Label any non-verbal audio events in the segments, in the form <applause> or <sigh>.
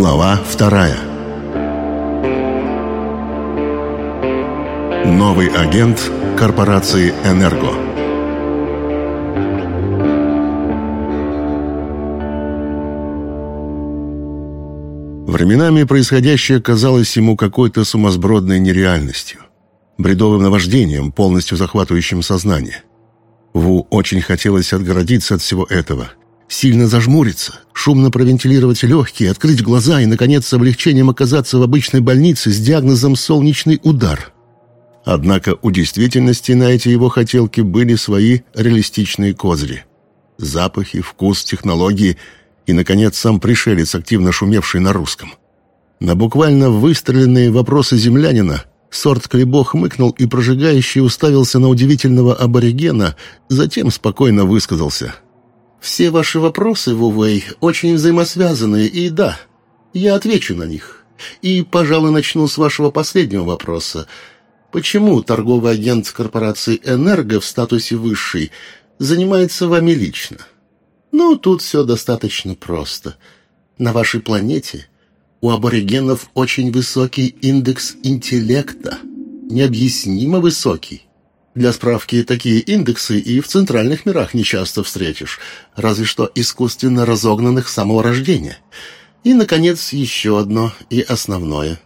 Глава вторая Новый агент корпорации «Энерго» Временами происходящее казалось ему какой-то сумасбродной нереальностью, бредовым наваждением, полностью захватывающим сознание. Ву очень хотелось отгородиться от всего этого – сильно зажмуриться, шумно провентилировать легкие, открыть глаза и, наконец, с облегчением оказаться в обычной больнице с диагнозом «солнечный удар». Однако у действительности на эти его хотелки были свои реалистичные козыри. Запахи, вкус, технологии и, наконец, сам пришелец, активно шумевший на русском. На буквально выстреленные вопросы землянина сорт Клебо хмыкнул и прожигающе уставился на удивительного аборигена, затем спокойно высказался – все ваши вопросы, Вувей, очень взаимосвязаны, и да, я отвечу на них. И, пожалуй, начну с вашего последнего вопроса. Почему торговый агент корпорации «Энерго» в статусе высший занимается вами лично? Ну, тут все достаточно просто. На вашей планете у аборигенов очень высокий индекс интеллекта, необъяснимо высокий. Для справки, такие индексы и в центральных мирах нечасто встретишь, разве что искусственно разогнанных с самого рождения. И, наконец, еще одно и основное.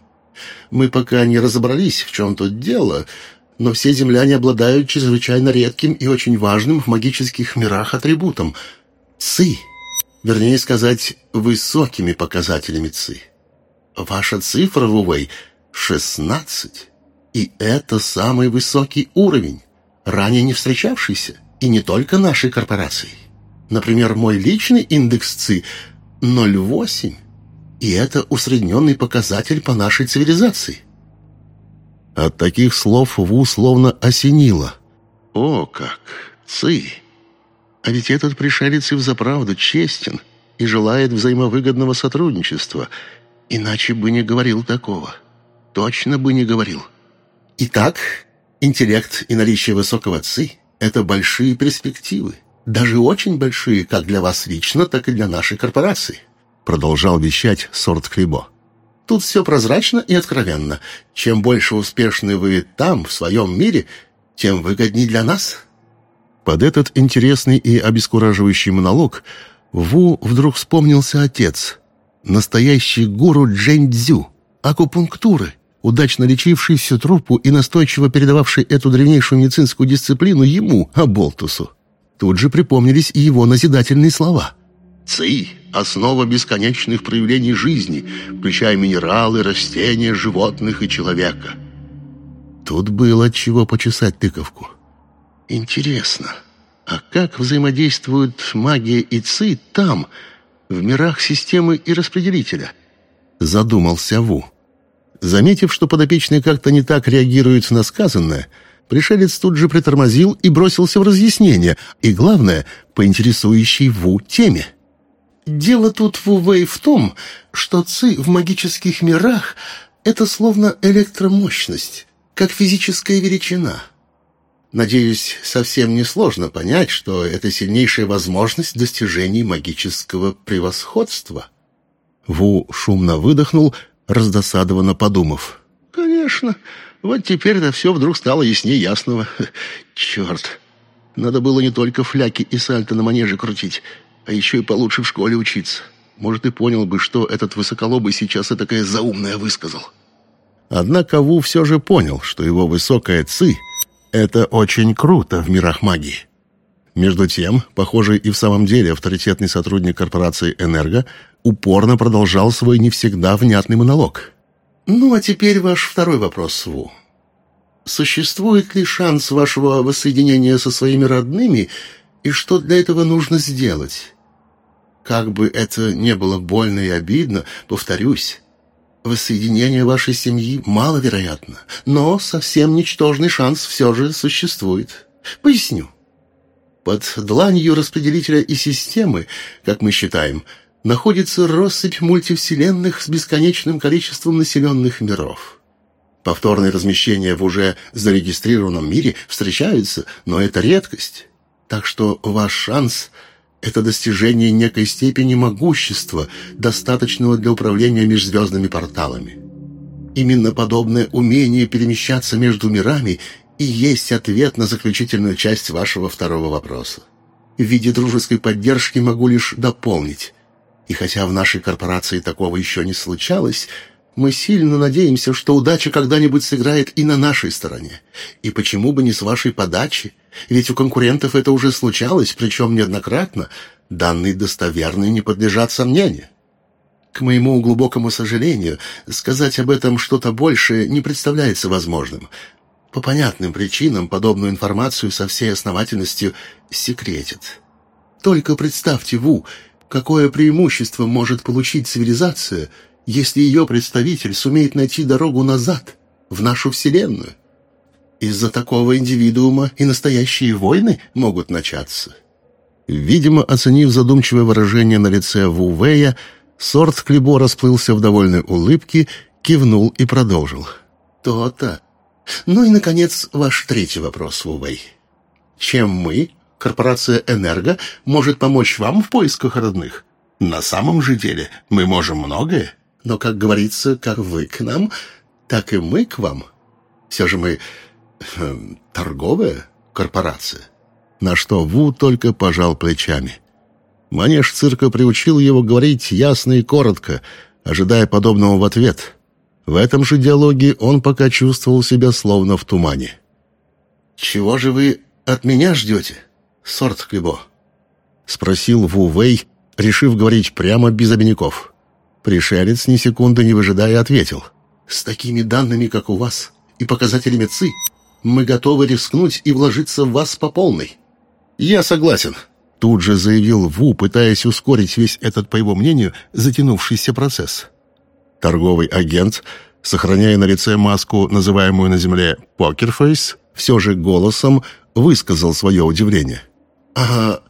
Мы пока не разобрались, в чем тут дело, но все земляне обладают чрезвычайно редким и очень важным в магических мирах атрибутом — ци. Вернее сказать, высокими показателями ци. Ваша цифра, Вувей, — шестнадцать. И это самый высокий уровень, ранее не встречавшийся, и не только нашей корпорации. Например, мой личный индекс ЦИ 0,8, и это усредненный показатель по нашей цивилизации. От таких слов Ву словно осенило. О, как! ЦИ! А ведь этот пришелец и взаправду честен и желает взаимовыгодного сотрудничества, иначе бы не говорил такого. Точно бы не говорил. Итак, интеллект и наличие высокого ци – это большие перспективы. Даже очень большие, как для вас лично, так и для нашей корпорации. Продолжал вещать Сорт Клибо. Тут все прозрачно и откровенно. Чем больше успешны вы там, в своем мире, тем выгоднее для нас. Под этот интересный и обескураживающий монолог Ву вдруг вспомнился отец, настоящий гуру Джэнь Цзю, акупунктуры – удачно лечивший всю труппу и настойчиво передававший эту древнейшую медицинскую дисциплину ему, Аболтусу. Тут же припомнились и его назидательные слова. «Ци – основа бесконечных проявлений жизни, включая минералы, растения, животных и человека». Тут было чего почесать тыковку. «Интересно, а как взаимодействуют магия и ци там, в мирах системы и распределителя?» Задумался Ву. Заметив, что подопечный как-то не так реагирует на сказанное, пришелец тут же притормозил и бросился в разъяснение, и, главное, по интересующей Ву теме. «Дело тут, Ву Вэй, в том, что ци в магических мирах — это словно электромощность, как физическая величина». Надеюсь, совсем несложно понять, что это сильнейшая возможность достижения магического превосходства. Ву шумно выдохнул, раздосадованно подумав. «Конечно. Вот теперь-то все вдруг стало яснее ясного. Черт. Надо было не только фляки и сальто на манеже крутить, а еще и получше в школе учиться. Может, и понял бы, что этот высоколобый сейчас и такая заумная высказал». Однако Ву все же понял, что его высокая ци — это очень круто в мирах магии. Между тем, похоже, и в самом деле авторитетный сотрудник корпорации «Энерго» упорно продолжал свой не всегда внятный монолог. «Ну, а теперь ваш второй вопрос, Ву. Существует ли шанс вашего воссоединения со своими родными, и что для этого нужно сделать? Как бы это не было больно и обидно, повторюсь, воссоединение вашей семьи маловероятно, но совсем ничтожный шанс все же существует. Поясню. Под дланью распределителя и системы, как мы считаем, находится россыпь мультивселенных с бесконечным количеством населенных миров. Повторные размещения в уже зарегистрированном мире встречаются, но это редкость. Так что ваш шанс – это достижение некой степени могущества, достаточного для управления межзвездными порталами. Именно подобное умение перемещаться между мирами и есть ответ на заключительную часть вашего второго вопроса. В виде дружеской поддержки могу лишь дополнить. И хотя в нашей корпорации такого еще не случалось, мы сильно надеемся, что удача когда-нибудь сыграет и на нашей стороне. И почему бы не с вашей подачи? Ведь у конкурентов это уже случалось, причем неоднократно. Данные достоверные не подлежат сомнению. К моему глубокому сожалению, сказать об этом что-то большее не представляется возможным. По понятным причинам подобную информацию со всей основательностью секретят. Только представьте, Ву, какое преимущество может получить цивилизация, если ее представитель сумеет найти дорогу назад, в нашу Вселенную. Из-за такого индивидуума и настоящие войны могут начаться. Видимо, оценив задумчивое выражение на лице Ву Вэя, Сорт Клебо расплылся в довольной улыбке, кивнул и продолжил. «То-то. Ну и, наконец, ваш третий вопрос, Ву Вэй. Чем мы, корпорация «Энерго», может помочь вам в поисках родных? На самом же деле мы можем многое, но, как говорится, как вы к нам, так и мы к вам. Все же мы э, торговая корпорация». На что Ву только пожал плечами. Манеж цирка приучил его говорить ясно и коротко, ожидая подобного в ответ. В этом же диалоге он пока чувствовал себя словно в тумане. «Чего же вы от меня ждете, сорт Клебо?» — спросил Ву Вэй, решив говорить прямо без обиняков. Пришелец ни секунды не выжидая ответил. «С такими данными, как у вас, и показателями ЦИ, мы готовы рискнуть и вложиться в вас по полной». «Я согласен», — тут же заявил Ву, пытаясь ускорить весь этот, по его мнению, затянувшийся процесс. Торговый агент, сохраняя на лице маску, называемую на земле «покерфейс», все же голосом высказал свое удивление. «А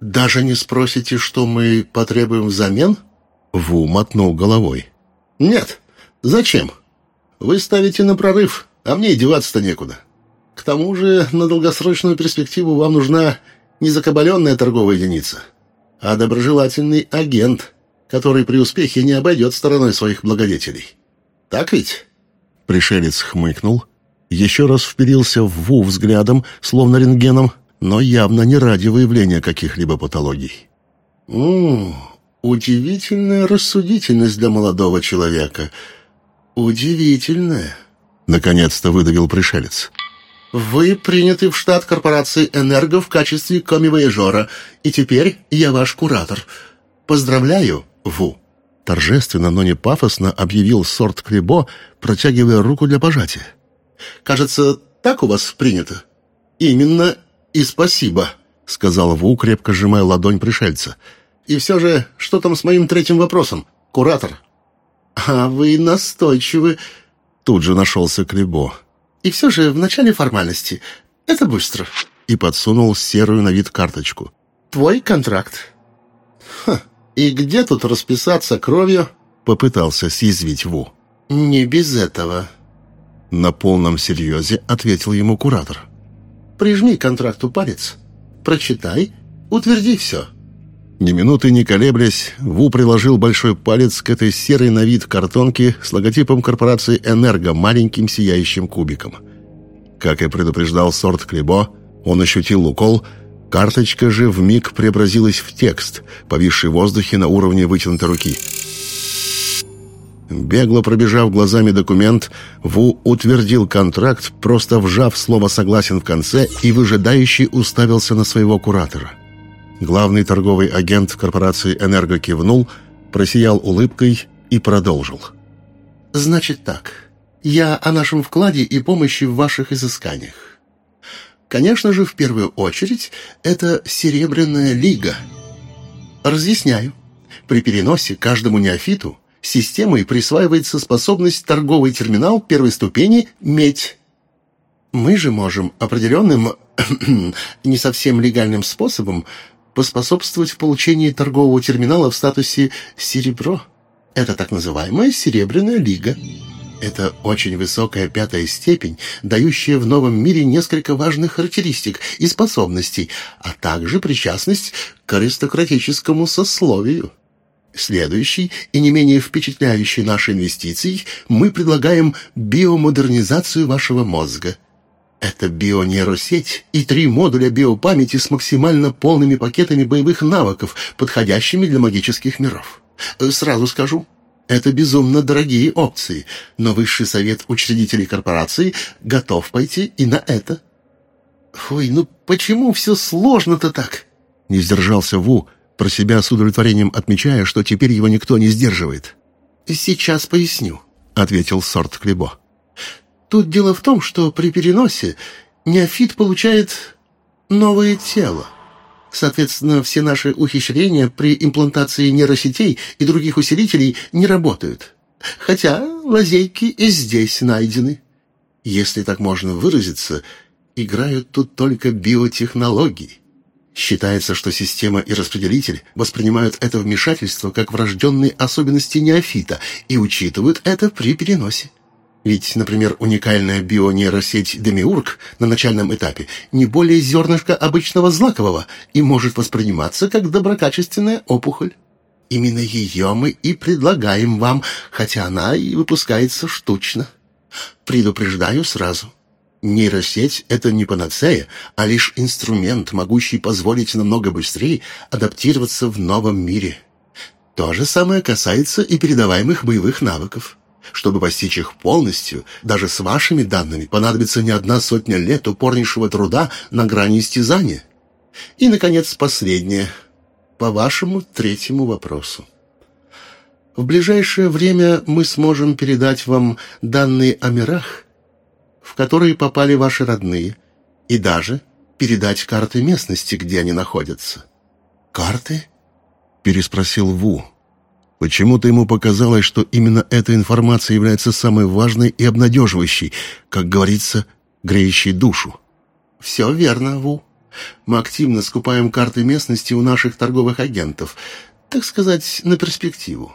даже не спросите, что мы потребуем взамен?» Ву мотнул головой. «Нет. Зачем? Вы ставите на прорыв, а мне деваться-то некуда. К тому же на долгосрочную перспективу вам нужна не закабаленная торговая единица, а доброжелательный агент, который при успехе не обойдет стороной своих благодетелей. Так ведь?» Пришелец хмыкнул, еще раз вперился в Ву взглядом, словно рентгеном, но явно не ради выявления каких-либо патологий. «М-м, удивительная рассудительность для молодого человека. Удивительная!» Наконец-то выдавил пришелец. Вы приняты в штат корпорации «Энерго» в качестве комивояжера, и теперь я ваш куратор. Поздравляю, Ву!» Торжественно, но не пафосно объявил сорт Клебо, протягивая руку для пожатия. «Кажется, так у вас принято?» «Именно и спасибо», — сказал Ву, крепко сжимая ладонь пришельца. «И все же, что там с моим третьим вопросом, куратор?» «А вы настойчивы», — тут же нашелся Клебо. И все же в начале формальности. Это быстро». И подсунул серую на вид карточку. «Твой контракт». «Ха, и где тут расписаться кровью?» Попытался съязвить Ву. «Не без этого». На полном серьезе ответил ему куратор. «Прижми контракту палец, прочитай, утверди все». Ни минуты не колеблясь, Ву приложил большой палец к этой серой на вид картонке с логотипом корпорации «Энерго» маленьким сияющим кубиком. Как и предупреждал сорт Клебо, он ощутил укол, карточка же вмиг преобразилась в текст, повисший в воздухе на уровне вытянутой руки. Бегло пробежав глазами документ, Ву утвердил контракт, просто вжав слово «согласен» в конце и выжидающий уставился на своего куратора – Главный торговый агент корпорации «Энерго» кивнул, просиял улыбкой и продолжил. «Значит так. Я о нашем вкладе и помощи в ваших изысканиях. Конечно же, в первую очередь, это Серебряная Лига. Разъясняю. При переносе каждому неофиту системой присваивается способность торговый терминал первой ступени «Медь». Мы же можем определенным, <clears throat> не совсем легальным способом поспособствовать в получении торгового терминала в статусе «серебро». Это так называемая «серебряная лига». Это очень высокая пятая степень, дающая в новом мире несколько важных характеристик и способностей, а также причастность к аристократическому сословию. Следующий и не менее впечатляющий нашей инвестицией мы предлагаем биомодернизацию вашего мозга. Это бионейросеть и три модуля биопамяти с максимально полными пакетами боевых навыков, подходящими для магических миров. Сразу скажу, это безумно дорогие опции, но высший совет учредителей корпорации готов пойти и на это. Ой, ну почему все сложно-то так? Не сдержался Ву, про себя с удовлетворением отмечая, что теперь его никто не сдерживает. «Сейчас поясню», — ответил Сорт Клебо. «Тут дело в том, что при переносе неофит получает новое тело. Соответственно, все наши ухищрения при имплантации нейросетей и других усилителей не работают. Хотя лазейки и здесь найдены. Если так можно выразиться, играют тут только биотехнологии. Считается, что система и распределитель воспринимают это вмешательство как врожденные особенности неофита и учитывают это при переносе. Ведь, например, уникальная бионейросеть Демиург на начальном этапе не более зернышка обычного злакового и может восприниматься как доброкачественная опухоль. Именно ее мы и предлагаем вам, хотя она и выпускается штучно. Предупреждаю сразу – Нейросеть — это не панацея, а лишь инструмент, могущий позволить намного быстрее адаптироваться в новом мире. То же самое касается и передаваемых боевых навыков. Чтобы постичь их полностью, даже с вашими данными понадобится не одна сотня лет упорнейшего труда на грани истязания. И, наконец, последнее. По вашему третьему вопросу. В ближайшее время мы сможем передать вам данные о мирах, в которые попали ваши родные, и даже передать карты местности, где они находятся». «Карты?» — переспросил Ву. Почему-то ему показалось, что именно эта информация является самой важной и обнадеживающей, как говорится, греющей душу. «Все верно, Ву. Мы активно скупаем карты местности у наших торговых агентов, так сказать, на перспективу.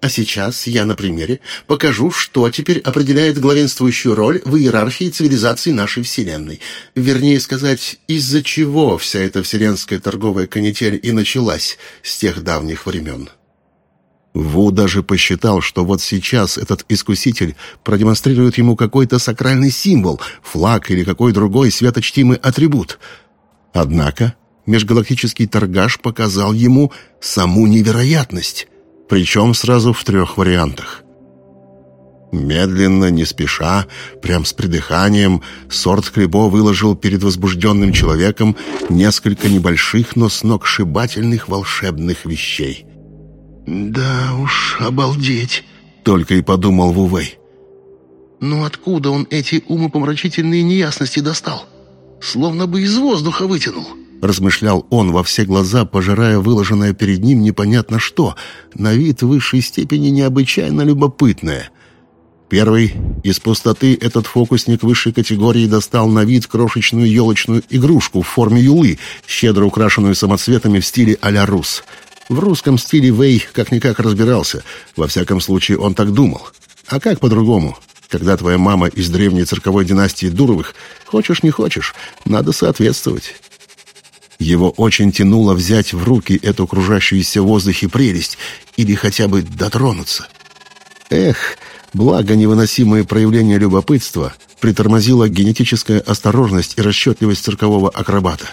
А сейчас я на примере покажу, что теперь определяет главенствующую роль в иерархии цивилизации нашей Вселенной. Вернее сказать, из-за чего вся эта вселенская торговая канитель и началась с тех давних времен. Ву даже посчитал, что вот сейчас этот искуситель продемонстрирует ему какой-то сакральный символ, флаг или какой другой святочтимый атрибут. Однако межгалактический торгаш показал ему саму невероятность — причем сразу в трех вариантах. Медленно, не спеша, прям с придыханием, сорт Хлебо выложил перед возбужденным человеком несколько небольших, но сногсшибательных волшебных вещей. «Да уж, обалдеть!» — только и подумал Вувей. «Ну откуда он эти умопомрачительные неясности достал? Словно бы из воздуха вытянул». Размышлял он во все глаза, пожирая выложенное перед ним непонятно что, на вид в высшей степени необычайно любопытное. Первый из пустоты этот фокусник высшей категории достал на вид крошечную елочную игрушку в форме юлы, щедро украшенную самоцветами в стиле а-ля рус. В русском стиле Вэй как-никак разбирался, во всяком случае он так думал. А как по-другому? Когда твоя мама из древней цирковой династии Дуровых, хочешь не хочешь, надо соответствовать. Его очень тянуло взять в руки эту кружащуюся в воздухе прелесть или хотя бы дотронуться. Эх, благо невыносимое проявление любопытства притормозила генетическая осторожность и расчетливость циркового акробата.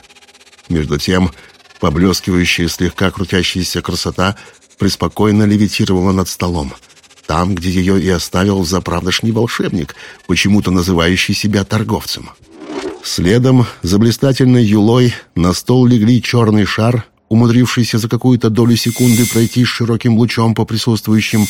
Между тем, поблескивающая слегка крутящаяся красота преспокойно левитировала над столом. Там, где ее и оставил заправдошний волшебник, почему-то называющий себя торговцем. Следом, за блистательной юлой, на стол легли черный шар, умудрившийся за какую-то долю секунды пройти широким лучом по присутствующим,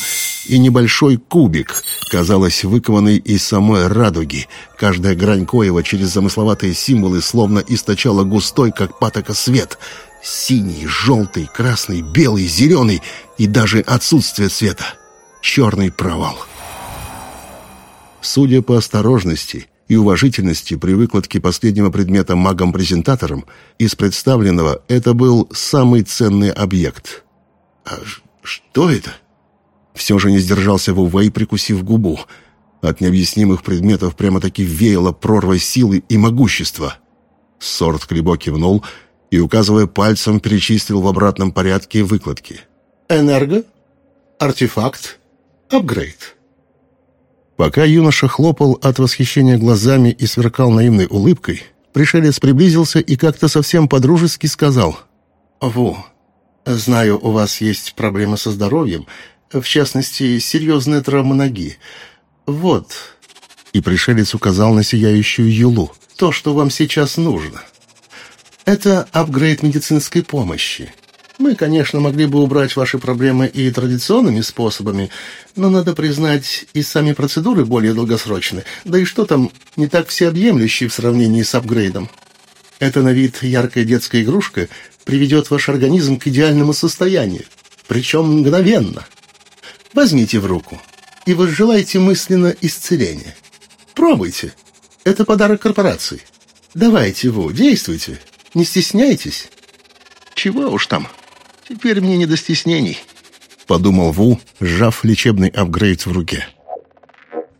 и небольшой кубик, казалось, выкованный из самой радуги. Каждая грань коева через замысловатые символы словно источала густой, как патока, свет. Синий, желтый, красный, белый, зеленый и даже отсутствие цвета. Черный провал. Судя по осторожности, и уважительности при выкладке последнего предмета магом-презентатором, из представленного это был самый ценный объект. «А что это?» Все же не сдержался Вувей, прикусив губу. От необъяснимых предметов прямо-таки веяло прорвой силы и могущества. Сорт Клебо кивнул и, указывая пальцем, перечислил в обратном порядке выкладки. «Энерго, артефакт, апгрейд». Пока юноша хлопал от восхищения глазами и сверкал наивной улыбкой, пришелец приблизился и как-то совсем подружески сказал. «Ву, знаю, у вас есть проблемы со здоровьем, в частности, серьезная травма ноги. Вот». И пришелец указал на сияющую юлу. «То, что вам сейчас нужно. Это апгрейд медицинской помощи. Мы, конечно, могли бы убрать ваши проблемы и традиционными способами, но, надо признать, и сами процедуры более долгосрочны. Да и что там, не так всеобъемлющие в сравнении с апгрейдом. Это на вид яркая детская игрушка приведет ваш организм к идеальному состоянию, причем мгновенно. Возьмите в руку и возжелайте мысленно исцеления. Пробуйте. Это подарок корпорации. Давайте, Ву, действуйте. Не стесняйтесь. Чего уж там. Теперь мне не до стеснений. Подумал Ву, сжав лечебный апгрейд в руке.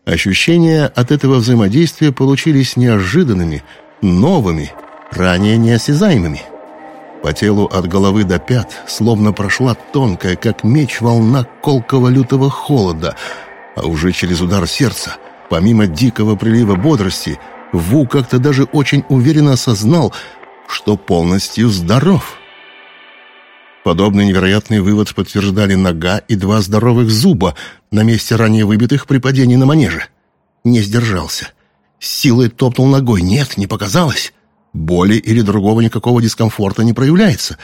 Ощущения от этого взаимодействия получились неожиданными, новыми, ранее неосязаемыми. По телу от головы до пят словно прошла тонкая, как меч, волна колкого лютого холода, а уже через удар сердца, помимо дикого прилива бодрости, Ву как-то даже очень уверенно осознал, что полностью здоров. Подобный невероятный вывод подтверждали нога и два здоровых зуба на месте ранее выбитых при падении на манеже. Не сдержался. С силой топнул ногой. Нет, не показалось. Боли или другого никакого дискомфорта не проявляется.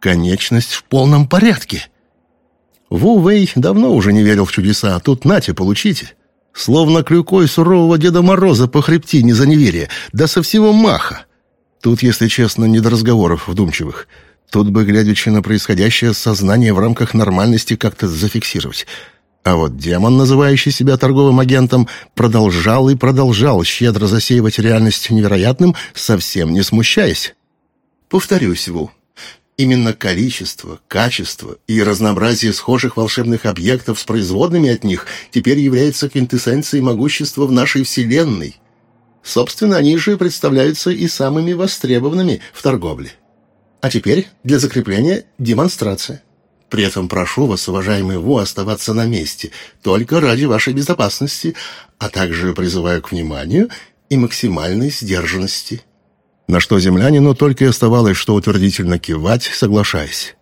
Конечность в полном порядке. Ву Вэй давно уже не верил в чудеса, а тут нате, получите. Словно клюкой сурового Деда Мороза по хребтине за неверие, да со всего маха. Тут, если честно, не до разговоров вдумчивых. Тут бы, глядячи на происходящее, сознание в рамках нормальности как-то зафиксировать. А вот демон, называющий себя торговым агентом, продолжал и продолжал щедро засеивать реальность невероятным, совсем не смущаясь. Повторюсь, Ву, именно количество, качество и разнообразие схожих волшебных объектов с производными от них теперь является квинтэссенцией могущества в нашей Вселенной. Собственно, они же представляются и самыми востребованными в торговле. А теперь для закрепления демонстрация. При этом прошу вас, уважаемый Ву, оставаться на месте, только ради вашей безопасности, а также призываю к вниманию и максимальной сдержанности». На что землянину только и оставалось, что утвердительно кивать, соглашаясь.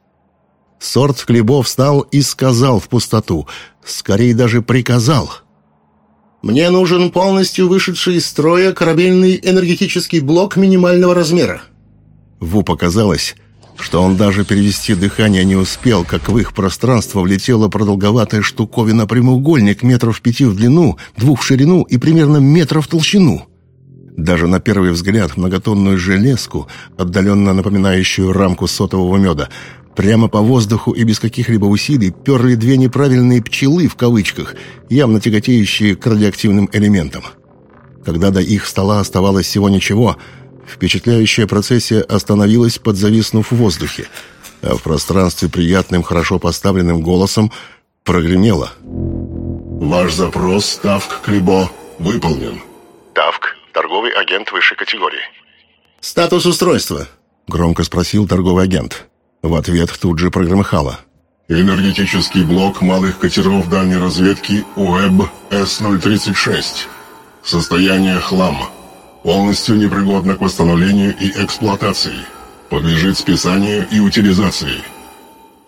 Сорт хлебов встал и сказал в пустоту, скорее даже приказал — мне нужен полностью вышедший из строя корабельный энергетический блок минимального размера». Ву показалось, что он даже перевести дыхание не успел, как в их пространство влетела продолговатая штуковина-прямоугольник метров пяти в длину, двух в ширину и примерно метров в толщину. Даже на первый взгляд многотонную железку, отдаленно напоминающую рамку сотового меда, Прямо по воздуху и без каких-либо усилий перли две неправильные «пчелы» в кавычках, явно тяготеющие к радиоактивным элементам. Когда до их стола оставалось всего ничего, впечатляющая процессия остановилась, подзависнув в воздухе, а в пространстве приятным, хорошо поставленным голосом прогремело. «Ваш запрос, Тавк Клибо, выполнен». «Тавк, торговый агент высшей категории». «Статус устройства?» — громко спросил торговый агент. В ответ тут же прогромыхало. Энергетический блок малых катеров дальней разведки УЭБ С-036. Состояние хлам. Полностью непригодно к восстановлению и эксплуатации. Подлежит списанию и утилизации.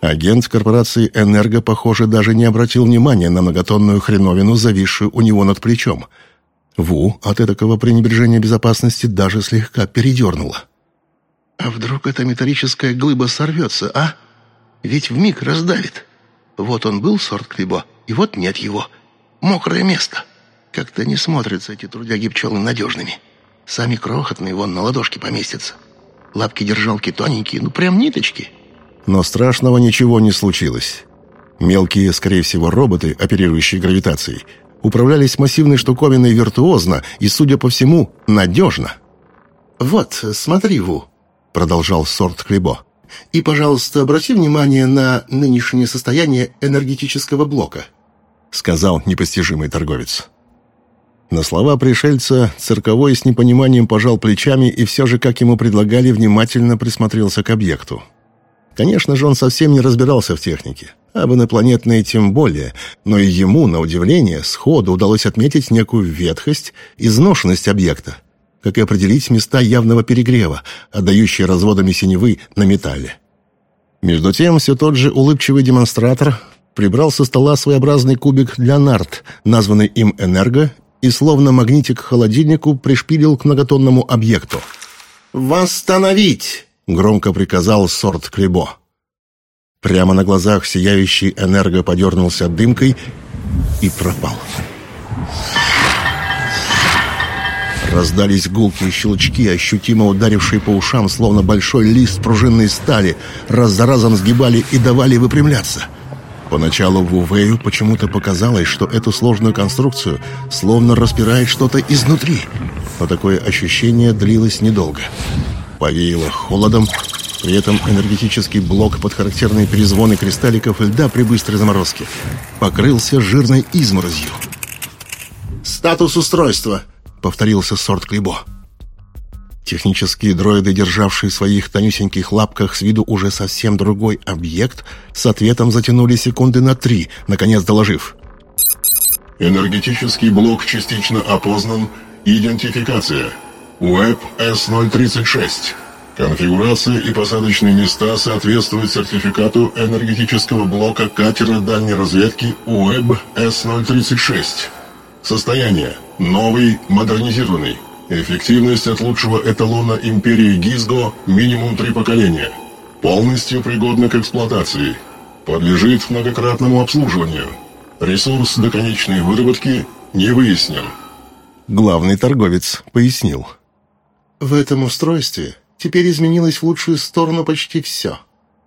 Агент корпорации «Энерго», похоже, даже не обратил внимания на многотонную хреновину, зависшую у него над плечом. Ву от этого пренебрежения безопасности даже слегка передернуло. А вдруг эта металлическая глыба сорвется, а? Ведь вмиг раздавит. Вот он был, сорт Клибо, и вот нет его. Мокрое место. Как-то не смотрятся эти трудяги-пчелы надежными. Сами крохотные вон на ладошке поместятся. Лапки-держалки тоненькие, ну прям ниточки. Но страшного ничего не случилось. Мелкие, скорее всего, роботы, оперирующие гравитацией, управлялись массивной штуковиной виртуозно и, судя по всему, надежно. «Вот, смотри, Ву», продолжал сорт Хлебо. «И, пожалуйста, обрати внимание на нынешнее состояние энергетического блока», сказал непостижимый торговец. На слова пришельца цирковой с непониманием пожал плечами и все же, как ему предлагали, внимательно присмотрелся к объекту. Конечно же, он совсем не разбирался в технике, об инопланетной тем более, но и ему, на удивление, сходу удалось отметить некую ветхость, изношенность объекта, как и определить места явного перегрева, отдающие разводами синевы на металле. Между тем, все тот же улыбчивый демонстратор прибрал со стола своеобразный кубик для нарт, названный им «Энерго», и словно магнитик к холодильнику пришпилил к многотонному объекту. «Восстановить!» — громко приказал сорт Клебо. Прямо на глазах сияющий энерго подернулся дымкой и пропал. Раздались гулкие щелчки, ощутимо ударившие по ушам, словно большой лист пружинной стали, раз за разом сгибали и давали выпрямляться. Поначалу Вувею почему-то показалось, что эту сложную конструкцию словно распирает что-то изнутри, но такое ощущение длилось недолго. Повеяло холодом, при этом энергетический блок под характерные перезвоны кристалликов льда при быстрой заморозке покрылся жирной изморозью. «Статус устройства», — повторился сорт Клебо. Технические дроиды, державшие в своих тонюсеньких лапках с виду уже совсем другой объект, с ответом затянули секунды на три, наконец доложив. «Энергетический блок частично опознан. Идентификация. УЭП С-036. Конфигурация и посадочные места соответствуют сертификату энергетического блока катера дальней разведки УЭБ С-036. Состояние. Новый, модернизированный. Эффективность от лучшего эталона империи Гизго минимум три поколения. Полностью пригодна к эксплуатации. Подлежит многократному обслуживанию. Ресурс до конечной выработки не выяснен. Главный торговец пояснил. В этом устройстве теперь изменилось в лучшую сторону почти все.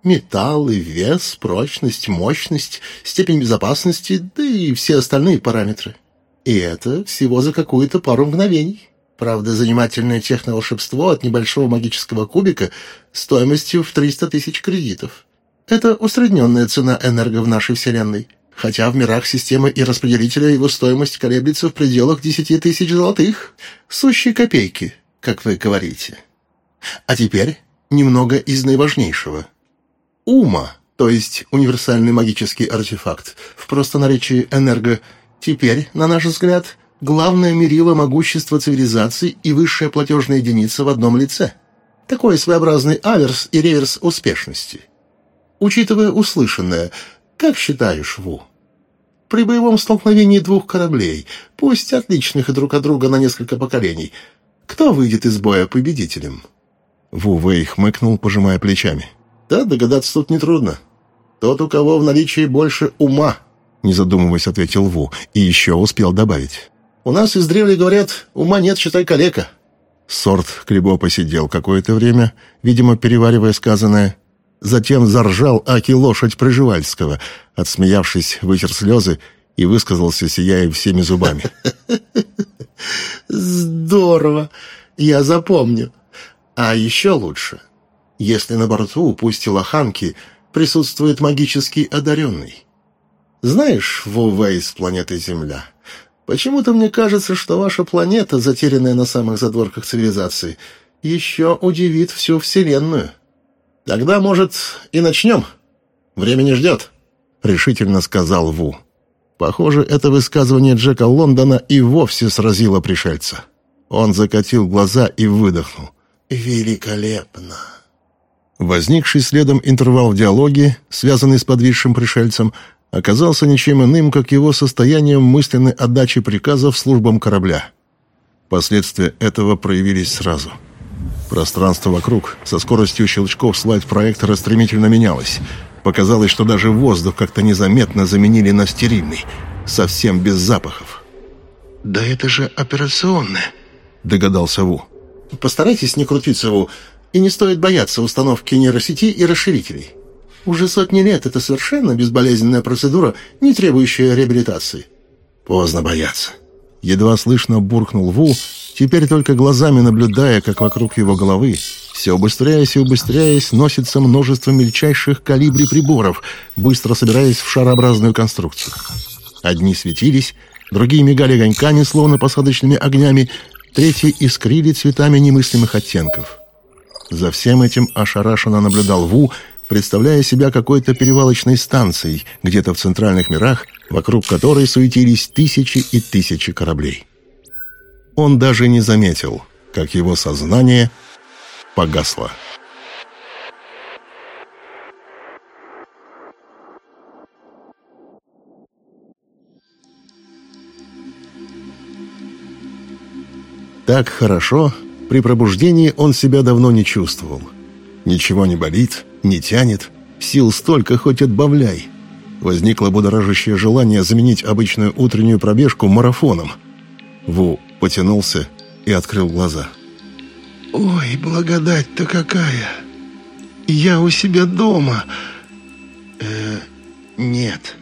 Металлы, вес, прочность, мощность, степень безопасности, да и все остальные параметры. И это всего за какую-то пару мгновений. Правда, занимательное техноволшебство от небольшого магического кубика стоимостью в 300 тысяч кредитов. Это усредненная цена энерго в нашей Вселенной. Хотя в мирах системы и распределителя его стоимость колеблется в пределах 10 тысяч золотых. Сущие копейки, как вы говорите. А теперь немного из наиважнейшего. Ума, то есть универсальный магический артефакт, в простонаречии энерго, теперь, на наш взгляд, главное мерило могущества цивилизации и высшая платежная единица в одном лице. Такой своеобразный аверс и реверс успешности. Учитывая услышанное, как считаешь, Ву? При боевом столкновении двух кораблей, пусть отличных друг от друга на несколько поколений, кто выйдет из боя победителем?» Ву Вэй хмыкнул, пожимая плечами. «Да, догадаться тут нетрудно. Тот, у кого в наличии больше ума», — не задумываясь, ответил Ву, и еще успел добавить. У нас издревле говорят, ума нет, считай калека». Сорт Клебо посидел какое-то время, видимо, переваривая сказанное. Затем заржал Аки лошадь Приживальского, отсмеявшись, вытер слезы и высказался, сияя всеми зубами. «Здорово! Я запомню. А еще лучше, если на борту, пусть и лоханки, присутствует магический одаренный. Знаешь, Вувей с планеты Земля, Почему-то мне кажется, что ваша планета, затерянная на самых задворках цивилизации, еще удивит всю Вселенную. Тогда, может, и начнем? Время не ждет», — решительно сказал Ву. Похоже, это высказывание Джека Лондона и вовсе сразило пришельца. Он закатил глаза и выдохнул. «Великолепно!» Возникший следом интервал в диалоге, связанный с подвисшим пришельцем, оказался ничем иным, как его состоянием мысленной отдачи приказов службам корабля. Последствия этого проявились сразу. Пространство вокруг со скоростью щелчков слайд-проектора стремительно менялось. Показалось, что даже воздух как-то незаметно заменили на стерильный, совсем без запахов. «Да это же операционная», — догадался Ву. «Постарайтесь не крутиться, Ву, и не стоит бояться установки нейросети и расширителей. Уже сотни лет это совершенно безболезненная процедура, не требующая реабилитации. Поздно бояться. Едва слышно буркнул Ву, теперь только глазами наблюдая, как вокруг его головы, все убыстряясь и убыстряясь, носится множество мельчайших калибри приборов, быстро собираясь в шарообразную конструкцию. Одни светились, другие мигали огоньками, словно посадочными огнями, третьи искрили цветами немыслимых оттенков. За всем этим ошарашенно наблюдал Ву, представляя себя какой-то перевалочной станцией, где-то в центральных мирах, вокруг которой суетились тысячи и тысячи кораблей. Он даже не заметил, как его сознание погасло. Так хорошо при пробуждении он себя давно не чувствовал. Ничего не болит, не тянет, сил столько хоть отбавляй. Возникло будоражащее желание заменить обычную утреннюю пробежку марафоном. Ву потянулся и открыл глаза. «Ой, благодать-то какая! Я у себя дома!» «Э, нет».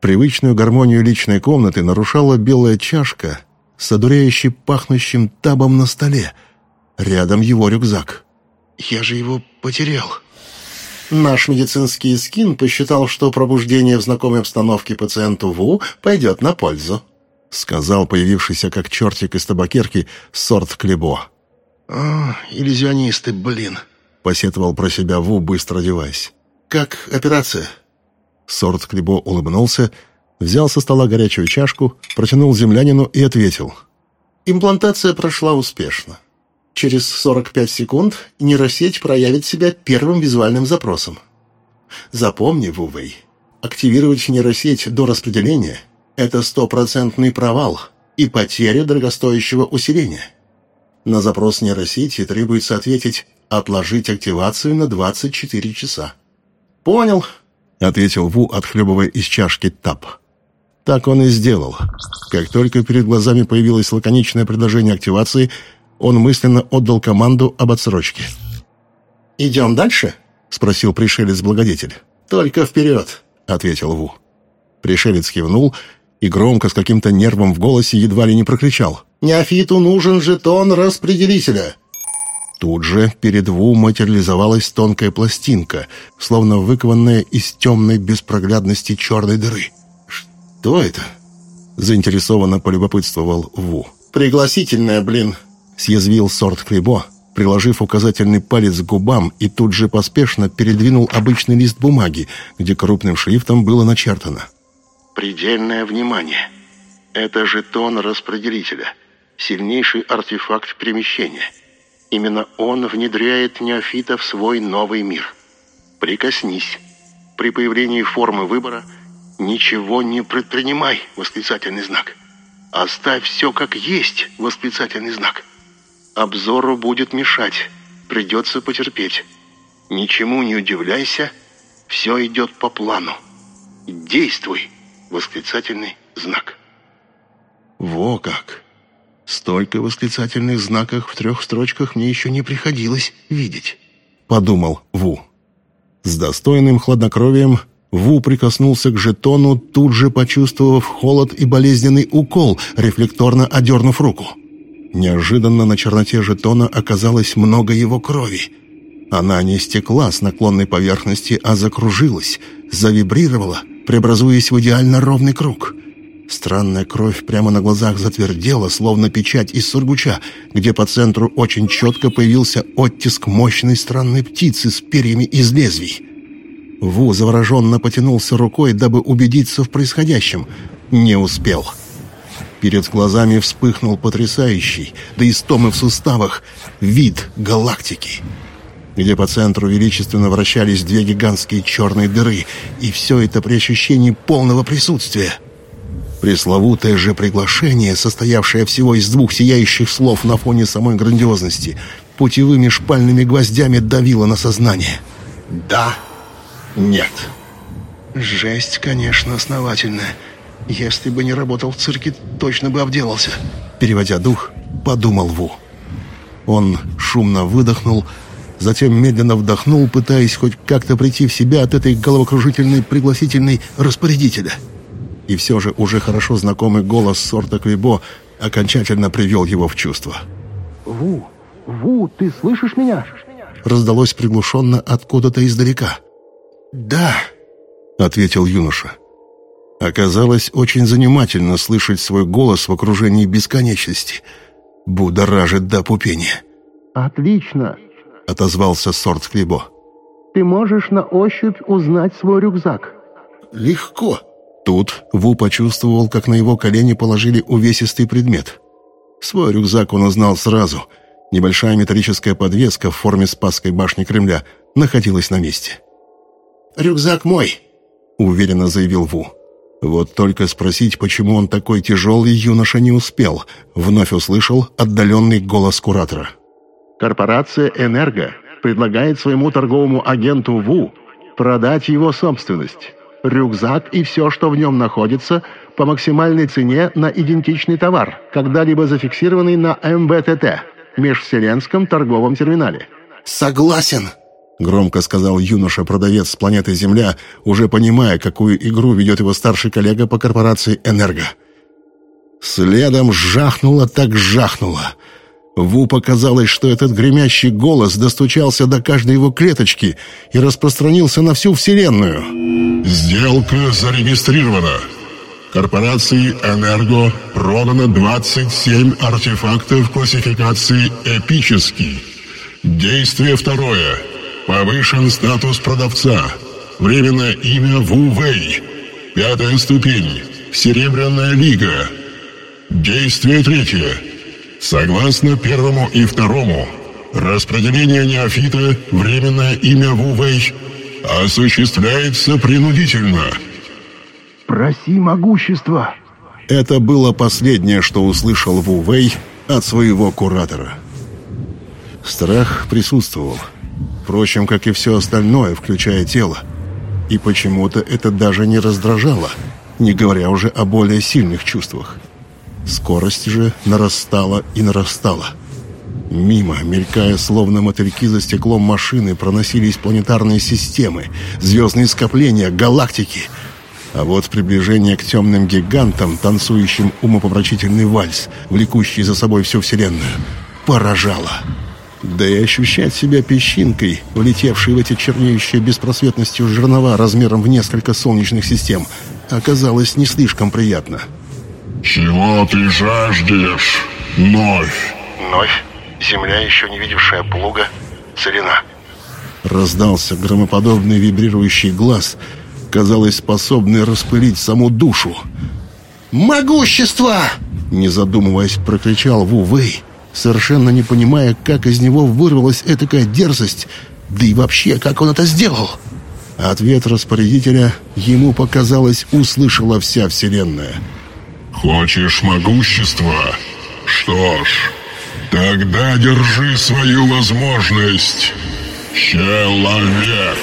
Привычную гармонию личной комнаты нарушала белая чашка — с одуряюще пахнущим табом на столе. Рядом его рюкзак. «Я же его потерял». Наш медицинский скин посчитал, что пробуждение в знакомой обстановке пациенту ВУ пойдет на пользу. Сказал появившийся как чертик из табакерки сорт Клебо. «О, иллюзионисты, блин!» Посетовал про себя Ву, быстро одеваясь. «Как операция?» Сорт Клебо улыбнулся, взял со стола горячую чашку, протянул землянину и ответил. Имплантация прошла успешно. Через 45 секунд нейросеть проявит себя первым визуальным запросом. Запомни, Вувей, активировать нейросеть до распределения – это стопроцентный провал и потеря дорогостоящего усиления. На запрос нейросети требуется ответить «отложить активацию на 24 часа». «Понял», — ответил Ву, отхлебывая из чашки тап. Так он и сделал. Как только перед глазами появилось лаконичное предложение активации, он мысленно отдал команду об отсрочке. «Идем дальше?» — спросил пришелец-благодетель. «Только вперед!» — ответил Ву. Пришелец кивнул и громко, с каким-то нервом в голосе, едва ли не прокричал. «Неофиту нужен жетон распределителя!» Тут же перед Ву материализовалась тонкая пластинка, словно выкованная из темной беспроглядности черной дыры. «Кто это?» — заинтересованно полюбопытствовал Ву. «Пригласительная, блин!» — съязвил сорт Клебо, приложив указательный палец к губам и тут же поспешно передвинул обычный лист бумаги, где крупным шрифтом было начертано. «Предельное внимание! Это жетон распределителя, сильнейший артефакт перемещения. Именно он внедряет неофита в свой новый мир. Прикоснись. При появлении формы выбора — «Ничего не предпринимай!» — восклицательный знак. «Оставь все как есть!» — восклицательный знак. «Обзору будет мешать. Придется потерпеть. Ничему не удивляйся. Все идет по плану. Действуй!» — восклицательный знак. «Во как! Столько восклицательных знаков в трех строчках мне еще не приходилось видеть!» — подумал Ву. С достойным хладнокровием Ву прикоснулся к жетону, тут же почувствовав холод и болезненный укол, рефлекторно одернув руку. Неожиданно на черноте жетона оказалось много его крови. Она не стекла с наклонной поверхности, а закружилась, завибрировала, преобразуясь в идеально ровный круг. Странная кровь прямо на глазах затвердела, словно печать из сургуча, где по центру очень четко появился оттиск мощной странной птицы с перьями из лезвий. Ву завороженно потянулся рукой, дабы убедиться в происходящем. Не успел. Перед глазами вспыхнул потрясающий, да и стомы в суставах, вид галактики, где по центру величественно вращались две гигантские черные дыры, и все это при ощущении полного присутствия. Пресловутое же приглашение, состоявшее всего из двух сияющих слов на фоне самой грандиозности, путевыми шпальными гвоздями давило на сознание. «Да!» Нет. Жесть, конечно, основательная. Если бы не работал в цирке, точно бы обделался. Переводя дух, подумал Ву. Он шумно выдохнул, затем медленно вдохнул, пытаясь хоть как-то прийти в себя от этой головокружительной пригласительной распорядителя. И все же уже хорошо знакомый голос сорта Квибо окончательно привел его в чувство. «Ву! Ву, ты слышишь меня?» Раздалось приглушенно откуда-то издалека. «Да», — ответил юноша. Оказалось очень занимательно слышать свой голос в окружении бесконечности. Будоражит до пупения. «Отлично!» — отозвался Сорт Клибо. «Ты можешь на ощупь узнать свой рюкзак». «Легко!» Тут Ву почувствовал, как на его колени положили увесистый предмет. Свой рюкзак он узнал сразу. Небольшая металлическая подвеска в форме Спасской башни Кремля находилась на месте. «Рюкзак мой», — уверенно заявил Ву. Вот только спросить, почему он такой тяжелый, юноша не успел. Вновь услышал отдаленный голос куратора. «Корпорация «Энерго» предлагает своему торговому агенту ВУ продать его собственность рюкзак и все, что в нем находится, по максимальной цене на идентичный товар, когда-либо зафиксированный на МБТТ, межвселенском торговом терминале. «Согласен!» — громко сказал юноша-продавец с планеты Земля, уже понимая, какую игру ведет его старший коллега по корпорации «Энерго». Следом жахнуло так жахнуло — Ву показалось, что этот гремящий голос достучался до каждой его клеточки и распространился на всю Вселенную. «Сделка зарегистрирована. Корпорации «Энерго» продано 27 артефактов классификации «Эпический». Действие второе. Повышен статус продавца. Временное имя Ву Вэй. Пятая ступень. Серебряная лига. Действие третье. Согласно первому и второму, распределение неофита, временное имя Вувей, осуществляется принудительно. «Проси могущества!» Это было последнее, что услышал Вувей от своего куратора. Страх присутствовал. Впрочем, как и все остальное, включая тело. И почему-то это даже не раздражало, не говоря уже о более сильных чувствах. Скорость же нарастала и нарастала. Мимо, мелькая словно мотыльки за стеклом машины, проносились планетарные системы, звездные скопления, галактики. А вот приближение к темным гигантам, танцующим умопомрачительный вальс, влекущий за собой всю Вселенную, поражало. Да и ощущать себя песчинкой, влетевшей в эти чернеющие беспросветностью жернова размером в несколько солнечных систем, оказалось не слишком приятно. «Чего ты жаждешь, Новь?» «Новь? Земля, еще не видевшая плуга? Целина?» Раздался громоподобный вибрирующий глаз, казалось, способный распылить саму душу. «Могущество!» Не задумываясь, прокричал Ву Вэй, совершенно не понимая, как из него вырвалась этакая дерзость, да и вообще, как он это сделал. Ответ распорядителя ему, показалось, услышала вся Вселенная — Хочешь могущества? Что ж, тогда держи свою возможность, человек.